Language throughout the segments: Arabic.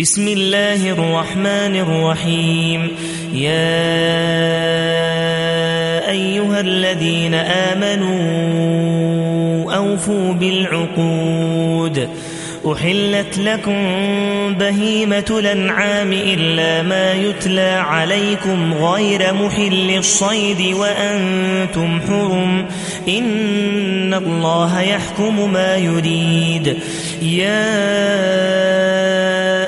بسم الله الرحمن الرحيم. يا أيها الذين آمنوا أوفوا بالعقود. أحلت لكم بهيمة الأنعام إلا ما يتلى عليكم غير محل الصيد وأنتم حرم. إن الله يحكم ما يريد. يا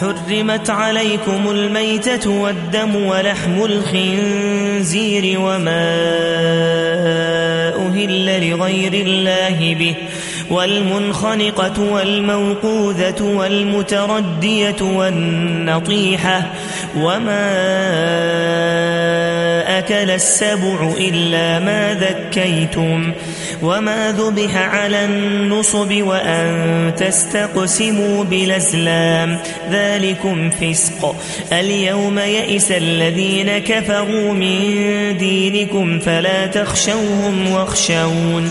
حرمت عليكم الميتة والدم ولحم الخنزير وما أهل لغير الله به. والمنخنقة والموقوذة والمتردية والنطيحة وما أكل السبع إلا ما ذكيتم وما ذبح على النصب وأن تستقسموا بالازلام ذلكم فسق اليوم يئس الذين كفروا من دينكم فلا تخشوهم واخشون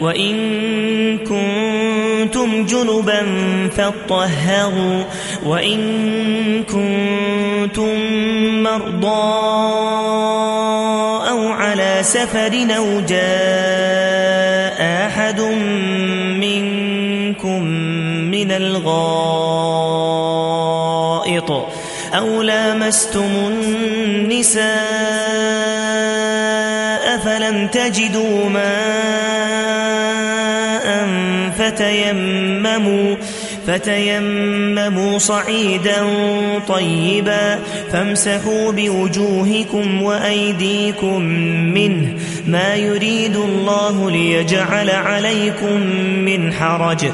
وإن كنتم جنبا فاطهروا وإن كنتم مرضى أو على سفر أو جاء أحد منكم من الغائط أو لامستم النساء فلم تجدوا ماء فتيمموا فتيمموا صعيدا طيبا فامسحوا بوجوهكم وأيديكم منه ما يريد الله ليجعل عليكم من حرج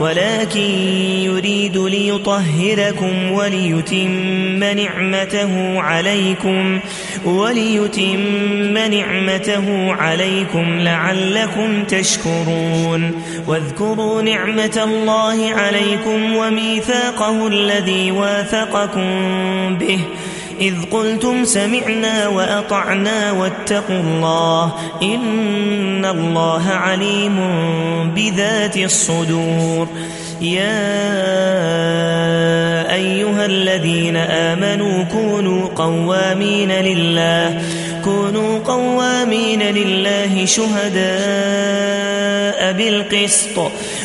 ولكن يريد ليطهركم وليتم نعمته عليكم وليتم نعمته عليكم لعلكم تشكرون واذكروا نعمة الله عليكم وميثاقه الذي واثقكم به إذ قلتم سمعنا وأطعنا واتقوا الله إن الله عليم بذات الصدور يا أيها الذين آمنوا كونوا قوامين لله كونوا قوامين لله شهداء بالقسط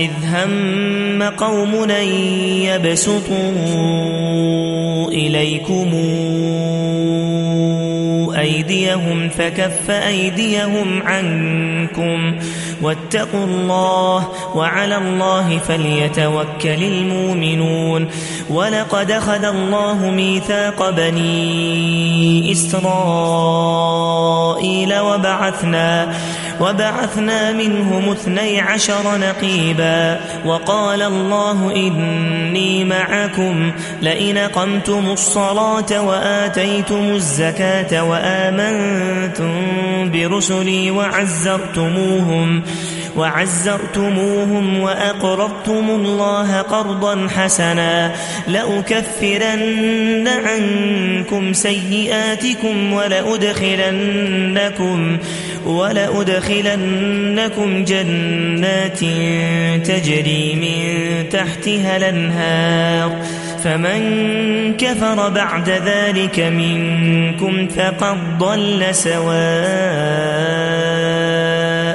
إذ هم قوم أن يبسطوا إليكم أيديهم فكف أيديهم عنكم واتقوا الله وعلى الله فليتوكل المؤمنون ولقد أخذ الله ميثاق بني إسرائيل وبعثنا وبعثنا منهم اثني عشر نقيبا وقال الله إني معكم لئن قمتم الصلاة وآتيتم الزكاة وآمنتم برسلي وعزرتموهم وعزرتموهم وأقرضتم الله قرضا حسنا لأكفرن عنكم سيئاتكم ولأدخلنكم ولأدخلنكم جنات تجري من تحتها الأنهار فمن كفر بعد ذلك منكم فقد ضل سواء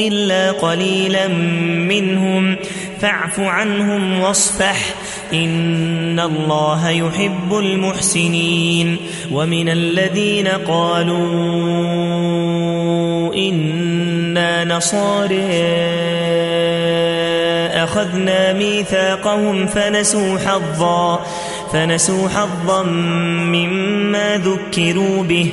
إلا قليلا منهم. فاعف عنهم واصفح. إن الله يحب المحسنين. ومن الذين قالوا إنا نصارى أخذنا ميثاقهم فنسوا حظا فنسوا حظا مما ذكروا به.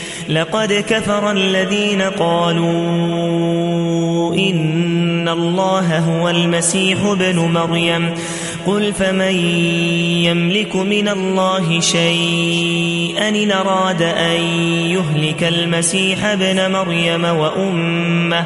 لقد كفر الذين قالوا إن الله هو المسيح ابن مريم. قل فمن يملك من الله شيئا إن أراد أن يهلك المسيح ابن مريم وأمه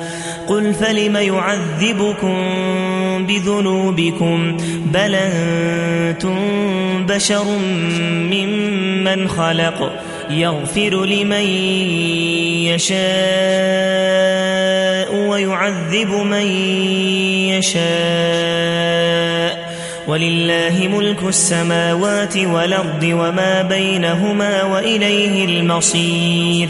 قل فلم يعذبكم بذنوبكم بل أنتم بشر ممن خلق يغفر لمن يشاء ويعذب من يشاء ولله ملك السماوات والأرض وما بينهما وإليه المصير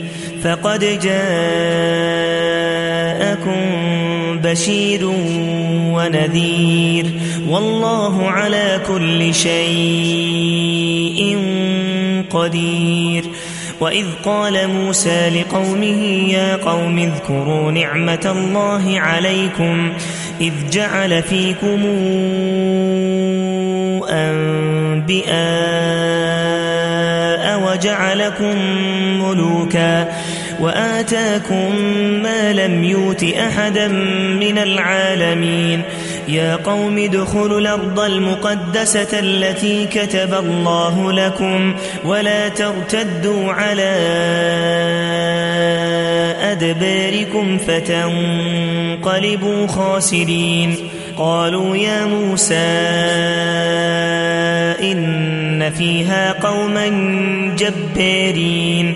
فقد جاءكم بشير ونذير والله على كل شيء قدير وإذ قال موسى لقومه يا قوم اذكروا نعمة الله عليكم إذ جعل فيكم أنبئاء وجعلكم ملوكا وآتاكم ما لم يوت أحدا من العالمين. يا قوم ادخلوا الأرض المقدسة التي كتب الله لكم ولا ترتدوا على أدباركم فتنقلبوا خاسرين. قالوا يا موسى إن فيها قوما جبارين.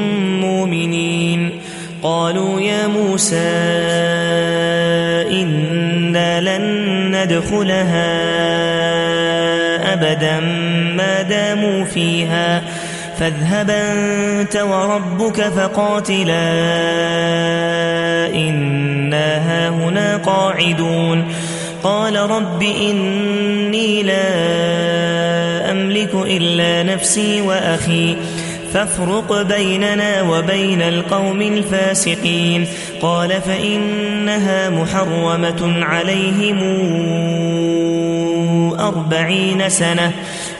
قالوا يا موسى إنا لن ندخلها أبدا ما داموا فيها فاذهب أنت وربك فقاتلا إنا هاهنا قاعدون قال رب إني لا أملك إلا نفسي وأخي فافرق بيننا وبين القوم الفاسقين. قال فإنها محرمة عليهم أربعين سنة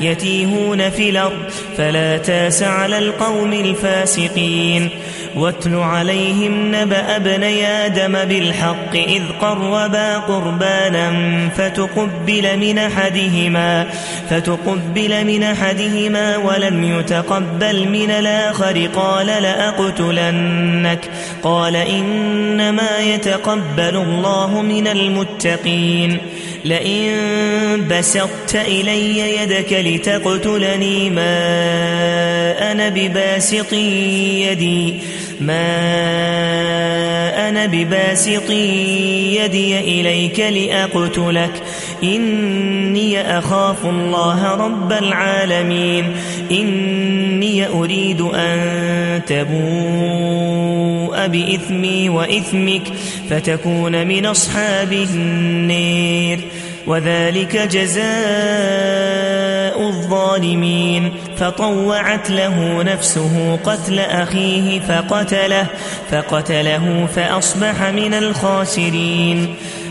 يتيهون في الأرض فلا تاس على القوم الفاسقين. واتل عليهم نبأ ابني آدم بالحق إذ قربا قربانا فتقبل من أحدهما فتقبل من أحدهما ولم يتقبل من الآخر قال لأقتلنك قال إنما يتقبل الله من المتقين. لئن بسطت إلي يدك لتقتلني ما أنا بباسط يدي ما أنا بباسط يدي إليك لأقتلك. إني أخاف الله رب العالمين. إني أريد أن تبوء بإثمي وإثمك فتكون من أصحاب النير. وذلك جزاء الظالمين. فطوعت له نفسه قتل أخيه فقتله فقتله فأصبح من الخاسرين.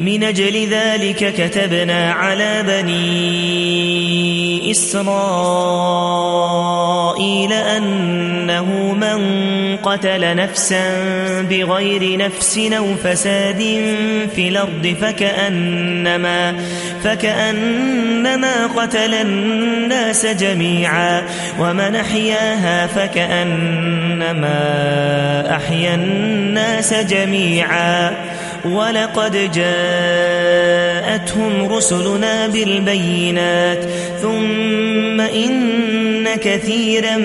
من أجل ذلك كتبنا على بني إسرائيل أنه من قتل نفسا بغير نفس أو فساد في الأرض فكأنما, فكأنما قتل الناس جميعا ومن أحياها فكأنما أحيا الناس جميعا ولقد جاءتهم رسلنا بالبينات ثم إن كثيرا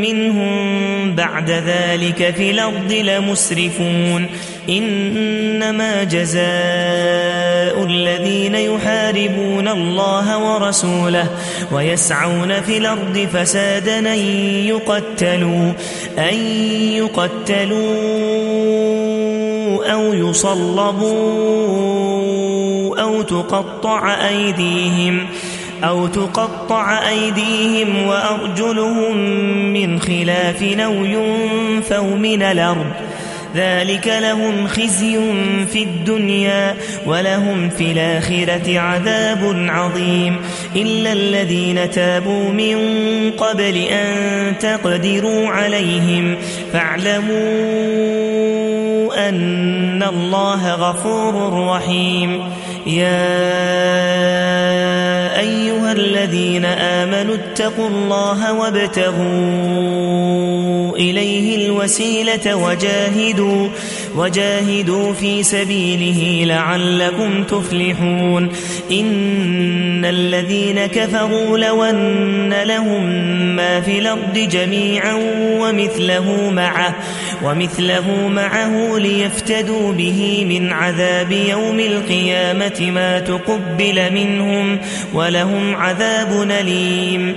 منهم بعد ذلك في الأرض لمسرفون إنما جزاء الذين يحاربون الله ورسوله ويسعون في الأرض فسادا أن يقتلوا, أن يقتلوا أو يصلبوا أو تقطع أيديهم أو تقطع أيديهم وأرجلهم من خلاف أو ينفوا من الأرض. ذلك لهم خزي في الدنيا ولهم في الآخرة عذاب عظيم. إلا الذين تابوا من قبل أن تقدروا عليهم فاعلموا أن الله غفور رحيم. يا أيها الذين آمنوا اتقوا الله وابتغوا إليه الوسيلة وجاهدوا, وجاهدوا في سبيله لعلكم تفلحون. إن الذين كفروا لو أن لهم ما في الأرض جميعا ومثله معه, ومثله معه ليفتدوا به من عذاب يوم القيامة ما تقبل منهم ولهم عذاب أليم.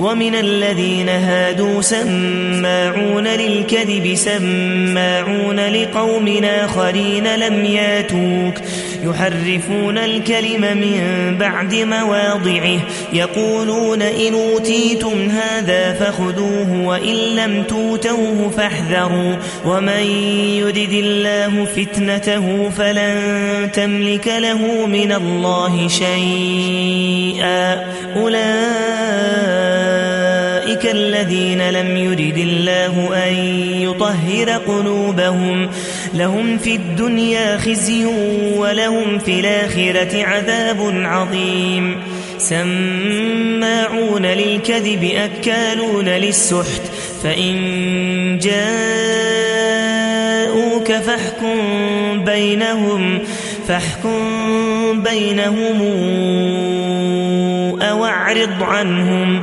ومن الذين هادوا سماعون للكذب سماعون لقوم آخرين لم ياتوك. يحرفون الكلم من بعد مواضعه. يقولون إن أوتيتم هذا فخذوه وإن لم توتوه فاحذروا. ومن يرد الله فتنته فلن تملك له من الله شيئا. أولئك أولئك الذين لم يرد الله أن يطهر قلوبهم. لهم في الدنيا خزي ولهم في الآخرة عذاب عظيم. سماعون للكذب أكالون للسحت. فإن جاءوك فاحكم بينهم فاحكم بينهم أو أعرض عنهم.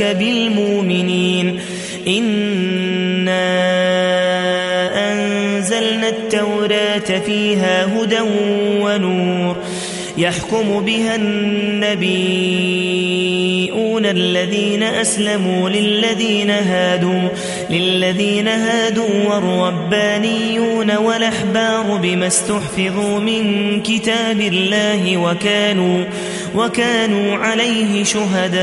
بالمؤمنين. إنا أنزلنا التوراة فيها هدى ونور. يحكم بها النبيون الذين أسلموا للذين هادوا للذين هادوا والربانيون والأحبار بما استحفظوا من كتاب الله وكانوا وكانوا عليه شهداء.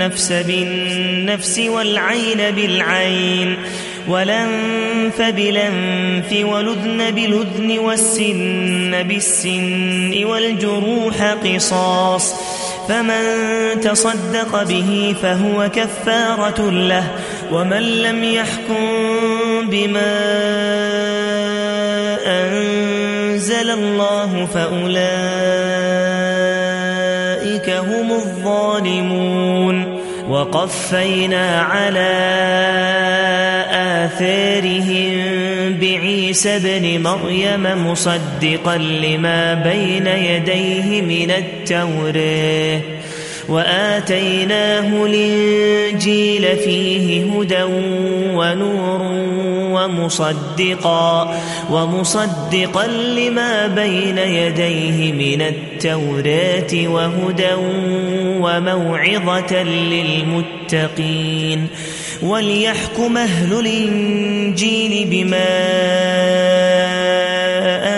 النفس بالنفس والعين بالعين ولنف بلنف ولذن بلذن والسن بالسن والجروح قصاص فمن تصدق به فهو كفارة له ومن لم يحكم بما أنزل الله فأولئك هم الظالمون وقفينا على آثارهم بعيسى بن مريم مصدقا لما بين يديه من التوراه. وآتيناه الإنجيل فيه هدى ونور ومصدقا ومصدقا لما بين يديه من التوراة وهدى وموعظة للمتقين وليحكم أهل الإنجيل بما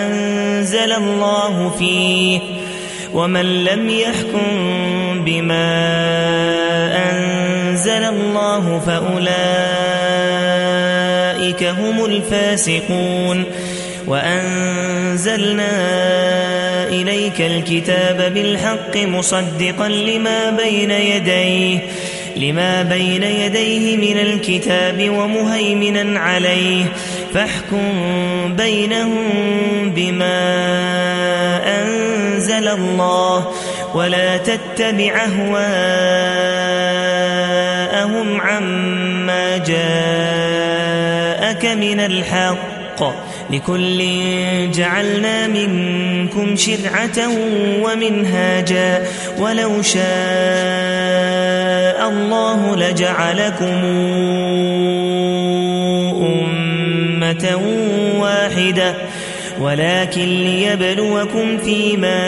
أنزل الله فيه ومن لم يحكم بما أنزل الله فأولئك هم الفاسقون وأنزلنا إليك الكتاب بالحق مصدقا لما بين يديه لما بين يديه من الكتاب ومهيمنا عليه. فاحكم بينهم بما أنزل الله ولا تتبع أهواءهم عما جاءك من الحق. لكل جعلنا منكم شرعة ومنهاجا. ولو شاء الله لجعلكم أمة واحدة. ولكن ليبلوكم فيما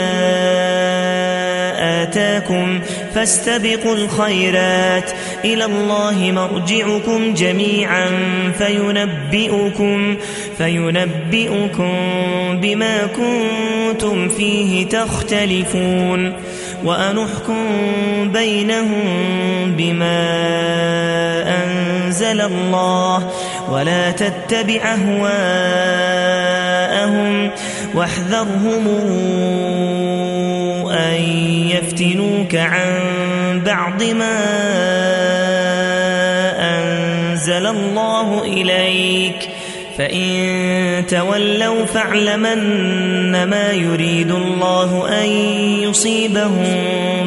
آتاكم فاستبقوا الخيرات. إلى الله مرجعكم جميعا فينبئكم, فينبئكم بما كنتم فيه تختلفون. وأنحكم بينهم بما أنزل الله ولا تتبع أهواءهم واحذرهم أن يفتنوك عن بعض ما أنزل الله إليك فإن تولوا فاعلمن ما يريد الله أن يصيبهم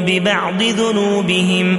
ببعض ذنوبهم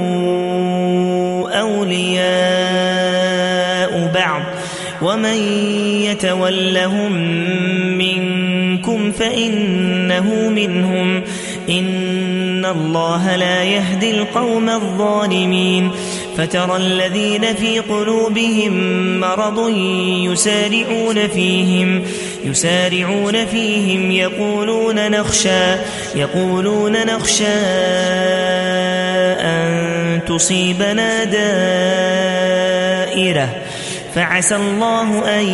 أولياء بعض. ومن يتولهم منكم فإنه منهم. إن الله لا يهدي القوم الظالمين. فترى الذين في قلوبهم مرض يسارعون فيهم يسارعون فيهم يقولون نخشى يقولون نخشى أن تصيبنا دائرة. فعسى الله أن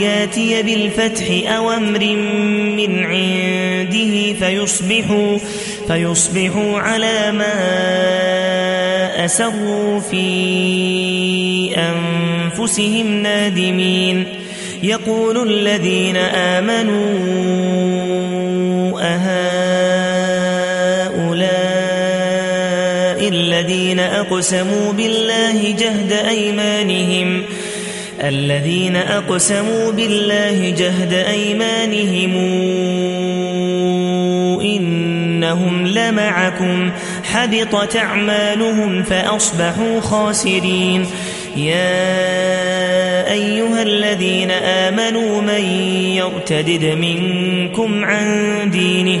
ياتي بالفتح أو أمر من عنده فيصبحوا, فيصبحوا على ما أسروا في أنفسهم نادمين. يقول الذين آمنوا أهؤلاء الذين أقسموا بالله جهد أيمانهم الذين أقسموا بالله جهد أيمانهم إنهم لمعكم حبطت أعمالهم فأصبحوا خاسرين يا أيها الذين آمنوا من يرتدد منكم عن دينه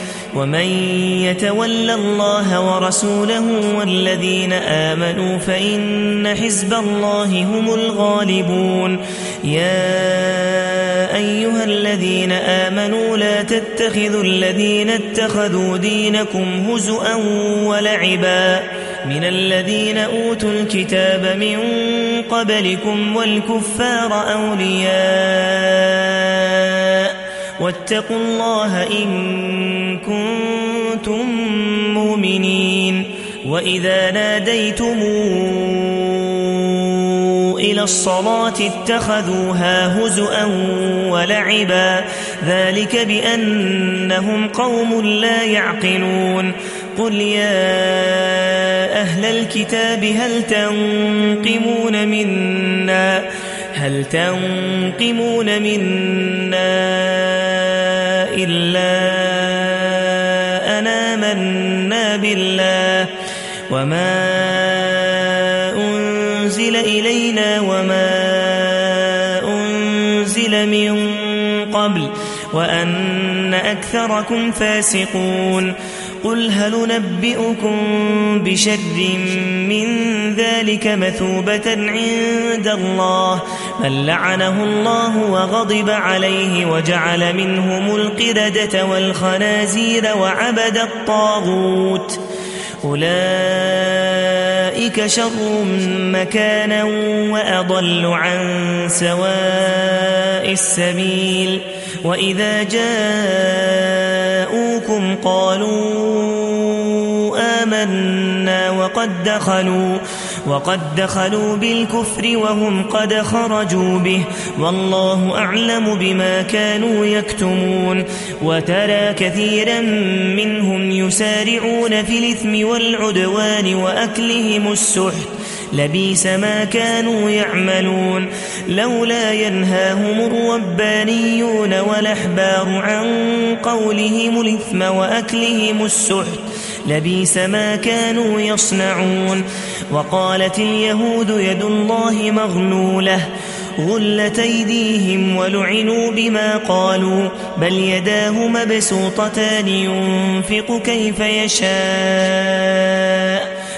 ومن يتول الله ورسوله والذين آمنوا فإن حزب الله هم الغالبون. يا أيها الذين آمنوا لا تتخذوا الذين اتخذوا دينكم هزءا ولعبا. من الذين أوتوا الكتاب من قبلكم والكفار أولياء واتقوا الله إن كنتم مؤمنين وإذا ناديتم إلى الصلاة اتخذوها هزءا ولعبا ذلك بأنهم قوم لا يعقلون قل يا أهل الكتاب هل تنقمون منا هل تنقمون منا إلا أنا منا بالله وما أنزل إلينا وما أنزل من قبل وأن أكثركم فاسقون قل هل نبئكم بشر من ذلك مثوبة عند الله من لعنه الله وغضب عليه وجعل منهم القردة والخنازير وعبد الطاغوت أولئك شر مكانا وأضل عن سواء السبيل وإذا جاءوكم قالوا آمنا وقد دخلوا وقد دخلوا بالكفر وهم قد خرجوا به والله أعلم بما كانوا يكتمون. وترى كثيرا منهم يسارعون في الإثم والعدوان وأكلهم السحت لبيس ما كانوا يعملون لولا ينهاهم الربانيون والأحبار عن قولهم الإثم وأكلهم السحت لبيس ما كانوا يصنعون وقالت اليهود يد الله مغلولة غلت أيديهم ولعنوا بما قالوا بل يداه مبسوطتان ينفق كيف يشاء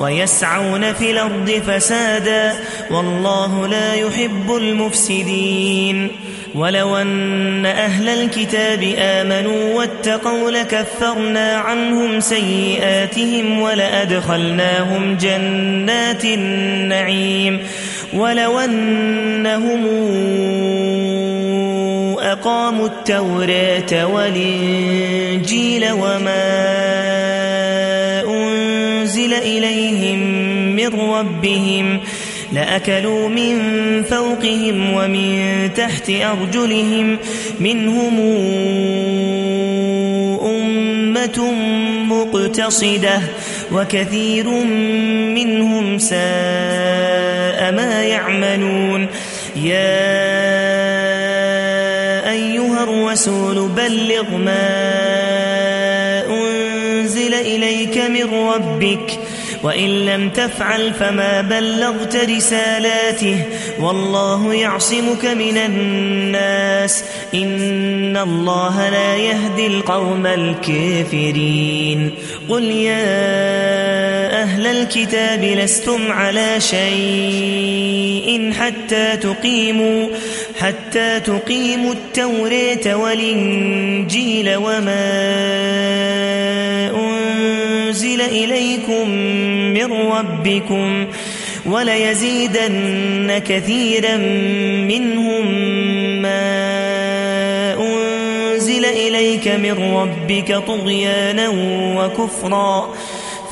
ويسعون في الأرض فسادا والله لا يحب المفسدين ولو أن أهل الكتاب آمنوا واتقوا لكفرنا عنهم سيئاتهم ولأدخلناهم جنات النعيم ولو أنهم أقاموا التوراة والإنجيل وما إليهم من ربهم لأكلوا من فوقهم ومن تحت أرجلهم منهم أمة مقتصدة وكثير منهم ساء ما يعملون يا أيها الرسول بلغ ما أنزل إليك من ربك وإن لم تفعل فما بلغت رسالاته والله يعصمك من الناس إن الله لا يهدي القوم الكافرين قل يا أهل الكتاب لستم على شيء حتى تقيموا حتى تقيموا التوراة والإنجيل وما أنزل إليكم من ربكم وليزيدن كثيرا منهم ما أنزل إليك من ربك طغيانا وكفرا.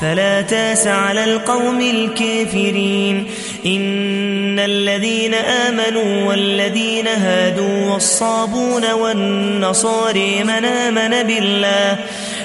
فلا تاس على القوم الكافرين. إن الذين آمنوا والذين هادوا والصابون والنصاري من آمن بالله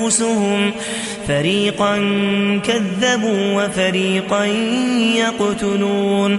أنفسهم فريقا كذبوا وفريقا يقتلون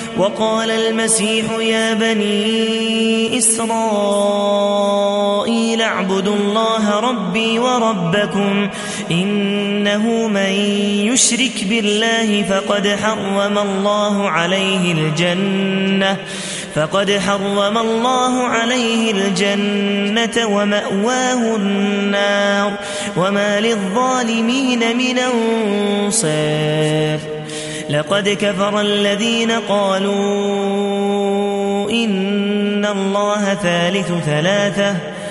وقال المسيح يا بني إسرائيل اعبدوا الله ربي وربكم إنه من يشرك بالله فقد حرم الله عليه الجنة فقد حرم الله عليه الجنة ومأواه النار وما للظالمين من أنصار لقد كفر الذين قالوا إن الله ثالث ثلاثة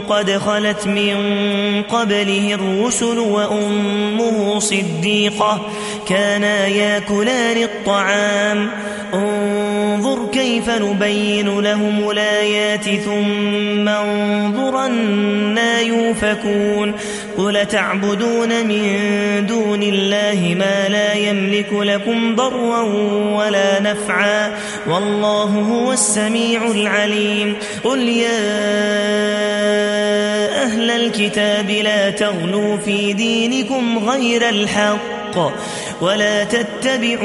قد خلت من قبله الرسل وأمه صديقة كانا ياكلان الطعام انظر كيف نبين لهم الآيات ثم انظر أنا يوفكون قل تعبدون من دون الله ما لا يملك لكم ضرا ولا نفعا والله هو السميع العليم قل يا أهل الكتاب لا تغلوا في دينكم غير الحق ولا تتبعوا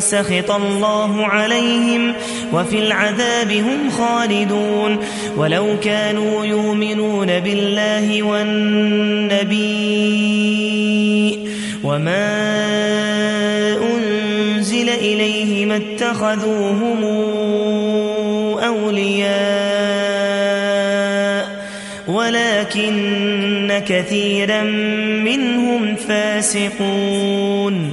سخط الله عليهم وفي العذاب هم خالدون ولو كانوا يؤمنون بالله والنبي وما أنزل إليه ما اتخذوهم أولياء ولكن كثيرا منهم فاسقون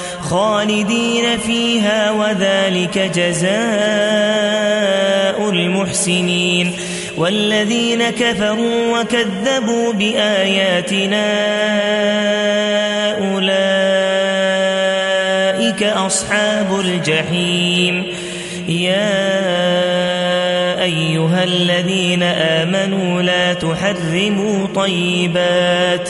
خالدين فيها وذلك جزاء المحسنين والذين كفروا وكذبوا بآياتنا أولئك أصحاب الجحيم. يا أيها الذين آمنوا لا تحرموا طيبات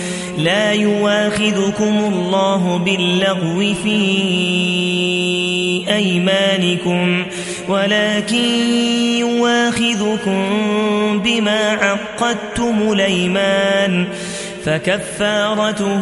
لا يواخذكم الله باللغو في أيمانكم ولكن يواخذكم بما عقدتم الأيمان فكفارته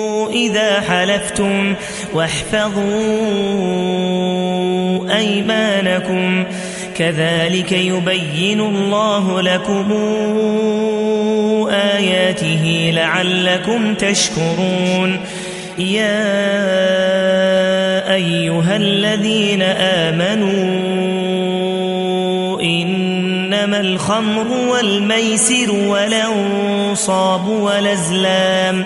إذا حلفتم واحفظوا أيمانكم كذلك يبين الله لكم آياته لعلكم تشكرون. يا أيها الذين آمنوا إنما الخمر والميسر والأنصاب والأزلام.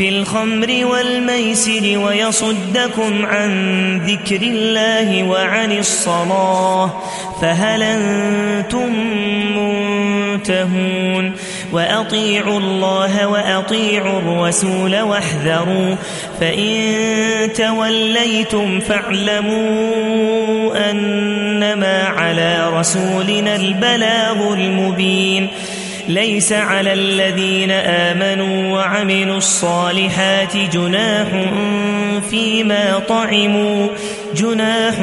في الخمر والميسر ويصدكم عن ذكر الله وعن الصلاة فهل أنتم منتهون وأطيعوا الله وأطيعوا الرسول واحذروا فإن توليتم فاعلموا أنما على رسولنا البلاغ المبين ليس على الذين آمنوا وعملوا الصالحات جناح فيما طعموا جناح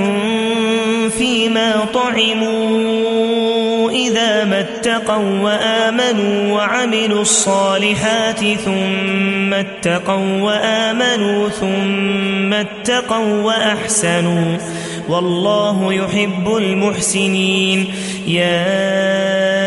فيما طعموا. إذا ما اتقوا وآمنوا وعملوا الصالحات ثم اتقوا وآمنوا ثم اتقوا وأحسنوا. والله يحب المحسنين. يا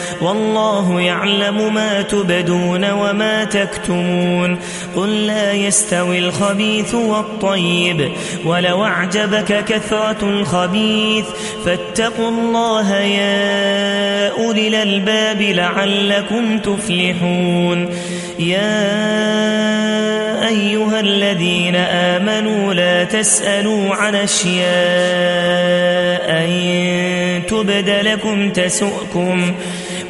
والله يعلم ما تبدون وما تكتمون قل لا يستوي الخبيث والطيب ولو أعجبك كثرة الخبيث فاتقوا الله يا أولي الألباب لعلكم تفلحون يا أيها الذين آمنوا لا تسألوا عن أشياء إن تبد لكم تسؤكم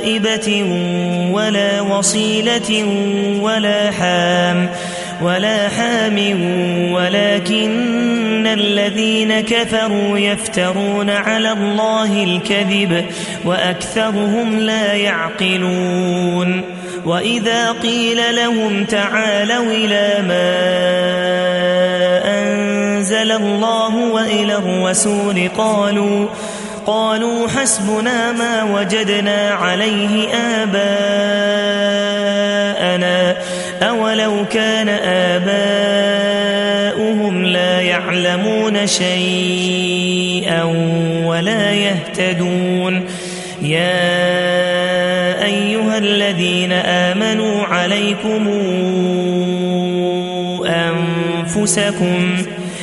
سائبة ولا وصيلة ولا حام ولا حام ولكن الذين كفروا يفترون على الله الكذب وأكثرهم لا يعقلون وإذا قيل لهم تعالوا إلى ما أنزل الله وإلى الرسول قالوا قالوا حسبنا ما وجدنا عليه آباءنا أولو كان آباؤهم لا يعلمون شيئا ولا يهتدون. يا أيها الذين آمنوا عليكم أنفسكم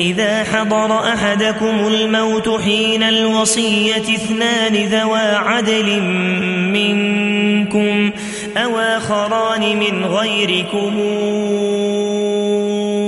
إذا حضر أحدكم الموت حين الوصية اثنان ذوى عدل منكم أو آخران من غيركم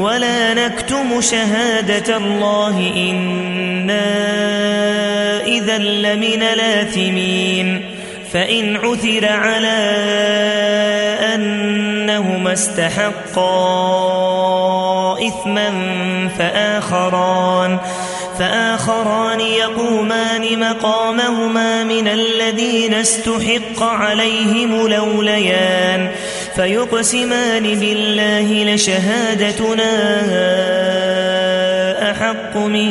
ولا نكتم شهادة الله إنا إذا لمن لاثمين فإن عثر على أنهما استحقا إثما فآخران فآخران يقومان مقامهما من الذين استحق عليهم لوليان فيقسمان بالله لشهادتنا أحق من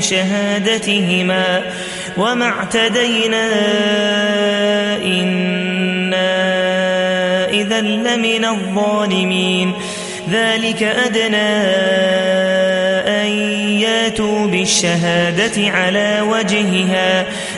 شهادتهما وما اعتدينا إنا إذا لمن الظالمين. ذلك أدنى أن ياتوا بالشهادة على وجهها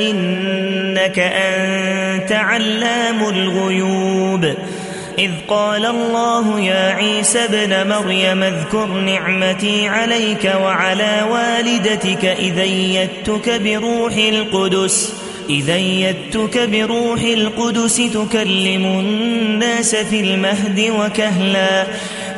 إنك أنت علام الغيوب. إذ قال الله يا عيسى ابن مريم اذكر نعمتي عليك وعلى والدتك إذا يدتك بروح القدس. إذا يدتك بروح القدس تكلم الناس في المهد وكهلا.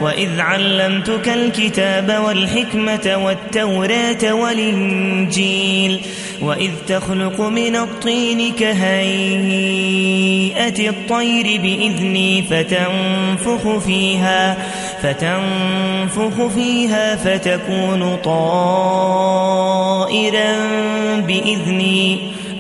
وإذ علمتك الكتاب والحكمة والتوراة والإنجيل. وإذ تخلق من الطين كهيئة الطير بإذني فتنفخ فيها فتنفخ فيها فتكون طائرا بإذني.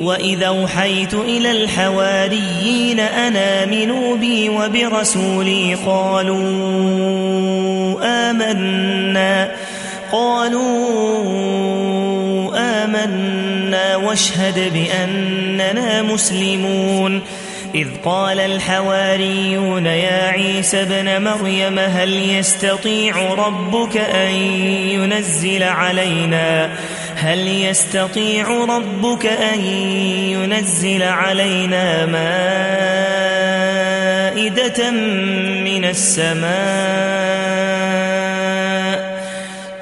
وإذا أوحيت إلى الحواريين أنا منوا بي وبرسولي قالوا آمنا قالوا آمنا واشهد بأننا مسلمون. إذ قال الحواريون يا عيسى بن مريم هل يستطيع ربك أن ينزل علينا؟ هل يستطيع ربك أن ينزل علينا مائدة من السماء؟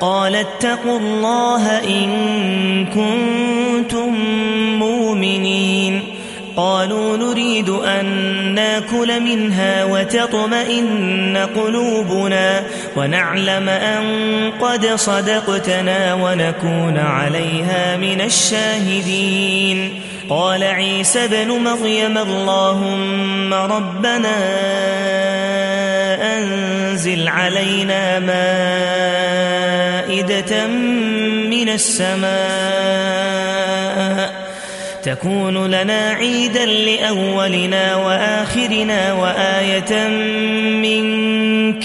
قال اتقوا الله إن كنتم مؤمنين. قالوا نريد أن نأكل منها وتطمئن قلوبنا. ونعلم أن قد صدقتنا ونكون عليها من الشاهدين. قال عيسى بن مريم اللهم ربنا أنزل علينا مائدة من السماء. تكون لنا عيدا لأولنا وآخرنا وآية منك.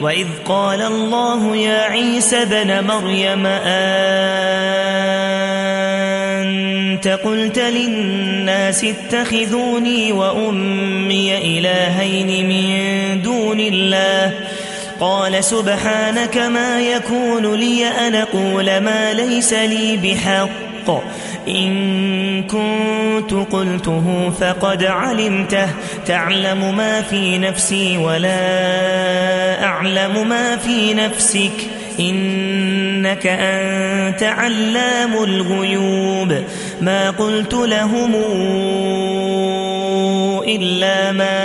وإذ قال الله يا عيسى بن مريم أنت قلت للناس اتخذوني وأمي إلهين من دون الله قال سبحانك ما يكون لي أن أقول ما ليس لي بحق إن كنت قلته فقد علمته تعلم ما في نفسي ولا أعلم ما في نفسك. إنك أنت علام الغيوب. ما قلت لهم إلا ما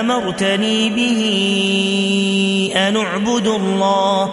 أمرتني به أن اعبد الله.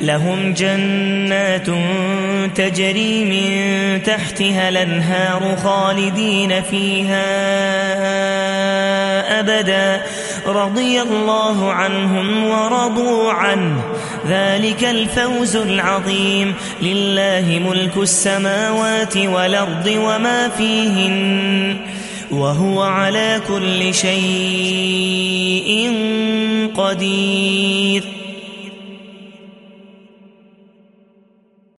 لهم جنات تجري من تحتها الأنهار خالدين فيها أبدا. رضي الله عنهم ورضوا عنه. ذلك الفوز العظيم. لله ملك السماوات والأرض وما فيهن وهو على كل شيء قدير.